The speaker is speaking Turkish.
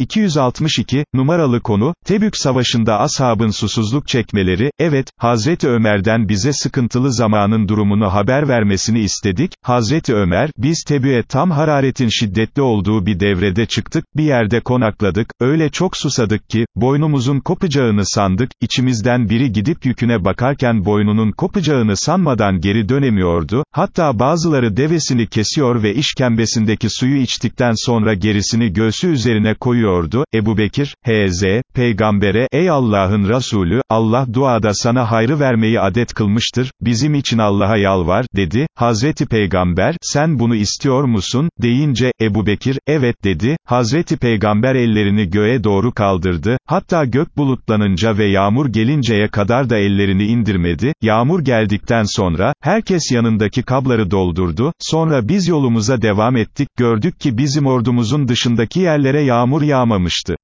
262, numaralı konu, Tebük Savaşı'nda ashabın susuzluk çekmeleri, evet, Hazreti Ömer'den bize sıkıntılı zamanın durumunu haber vermesini istedik, Hazreti Ömer, biz Tebük'e tam hararetin şiddetli olduğu bir devrede çıktık, bir yerde konakladık, öyle çok susadık ki, boynumuzun kopacağını sandık, içimizden biri gidip yüküne bakarken boynunun kopacağını sanmadan geri dönemiyordu, hatta bazıları devesini kesiyor ve işkembesindeki suyu içtikten sonra gerisini göğsü üzerine koyuyordu, Ebu Bekir, H.Z., peygambere, ey Allah'ın Resulü, Allah duada sana hayrı vermeyi adet kılmıştır, bizim için Allah'a yalvar, dedi, Hazreti Peygamber, sen bunu istiyor musun, deyince, Ebu Bekir, evet dedi, Hazreti Peygamber ellerini göğe doğru kaldırdı, hatta gök bulutlanınca ve yağmur gelinceye kadar da ellerini indirmedi, yağmur geldikten sonra, herkes yanındaki kabları doldurdu, sonra biz yolumuza devam ettik, gördük ki bizim ordumuzun dışındaki yerlere yağmur yağmamıştı.